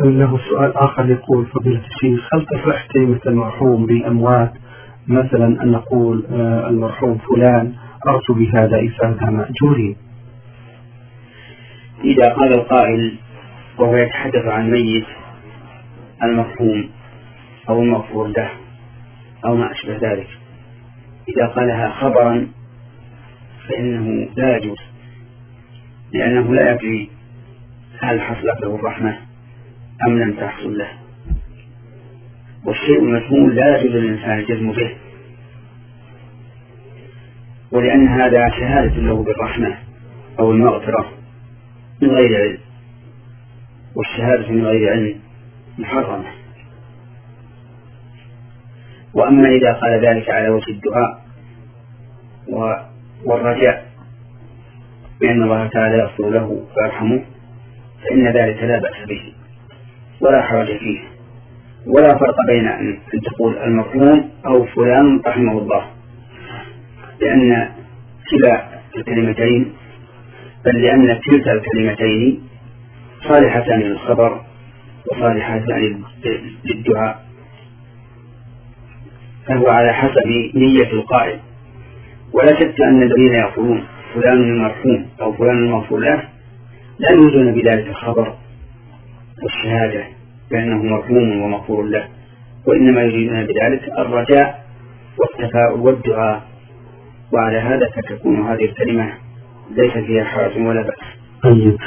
له سؤال آخر يقول فضيلة الشيخ هل تصح كلمة المرحوم بالأموات؟ مثلا أن نقول آه، المرحوم فلان أرجو بهذا إفادة مأجورين إذا قال القائل وهو يتحدث عن ميت المرحوم أو المغفور له أو ما أشبه ذلك. إذا قالها خبرا فإنه لا يجوز لأنه لا يدري هل حصلت له الرحمة. أم لم تحصل له؟ والشيء المفهوم لا يجوز للإنسان الجزم به. ولأن هذا شهادة له بالرحمة أو المغفرة من غير علم. والشهادة من غير علم محرمة. وأما إذا قال ذلك على وجه الدعاء والرجاء بأن الله تعالى يغفر له ويرحمه فإن ذلك لا بأس به. ولا حرج فيه. ولا فرق بين أن تقول المرحوم أو فلان رحمه الله. لأن كلا الكلمتين بل لأن كلتا الكلمتين صالحتان للخبر وصالحتان للدعاء. فهو على حسب نية القائل. ولا شك أن الذين يقولون فلان المرحوم أو فلان المغفور له لا يريدون بذلك الخبر. والشهادة بأنه مرحوم ومغفور له. وإنما يريدون بذلك الرجاء والتفاؤل والدعاء وعلى هذا فتكون هذه الكلمة. ليس فيها حرج ولا بأس. طيب.